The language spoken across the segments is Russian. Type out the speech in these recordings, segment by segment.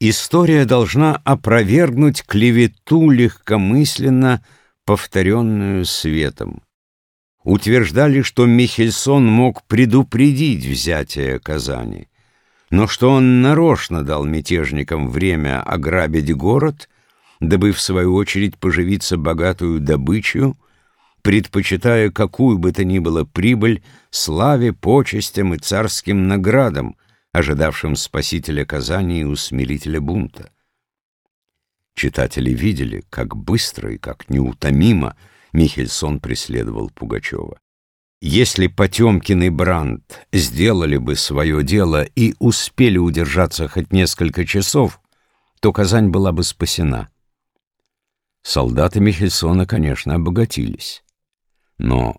История должна опровергнуть клевету легкомысленно повторенную светом. Утверждали, что Михельсон мог предупредить взятие Казани, но что он нарочно дал мятежникам время ограбить город, дабы в свою очередь поживиться богатую добычу, предпочитая какую бы то ни было прибыль славе, почестям и царским наградам, ожидавшим спасителя Казани и усмирителя бунта. Читатели видели, как быстро и как неутомимо Михельсон преследовал Пугачева. Если Потемкин и Брандт сделали бы свое дело и успели удержаться хоть несколько часов, то Казань была бы спасена. Солдаты Михельсона, конечно, обогатились. Но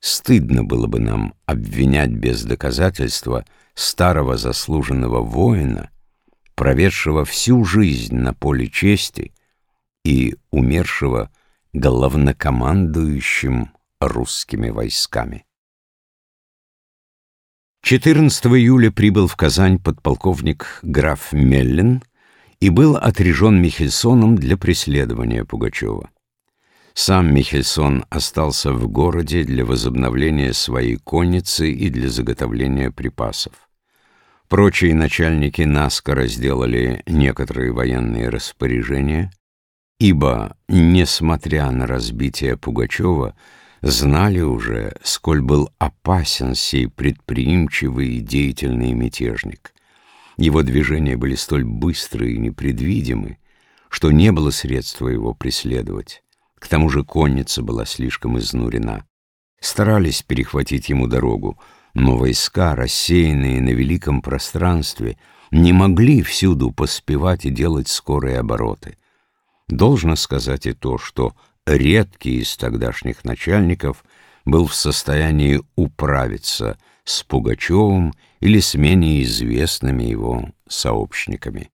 стыдно было бы нам обвинять без доказательства старого заслуженного воина, проведшего всю жизнь на поле чести и умершего главнокомандующим русскими войсками. 14 июля прибыл в Казань подполковник граф Меллин и был отрежен Михельсоном для преследования Пугачева. Сам Михельсон остался в городе для возобновления своей конницы и для заготовления припасов. Прочие начальники наскоро сделали некоторые военные распоряжения, ибо, несмотря на разбитие Пугачева, знали уже, сколь был опасен сей предприимчивый и деятельный мятежник. Его движения были столь быстрые и непредвидимы, что не было средства его преследовать. К тому же конница была слишком изнурена. Старались перехватить ему дорогу, но войска, рассеянные на великом пространстве, не могли всюду поспевать и делать скорые обороты. Должно сказать и то, что редкий из тогдашних начальников был в состоянии управиться с Пугачевым или с менее известными его сообщниками.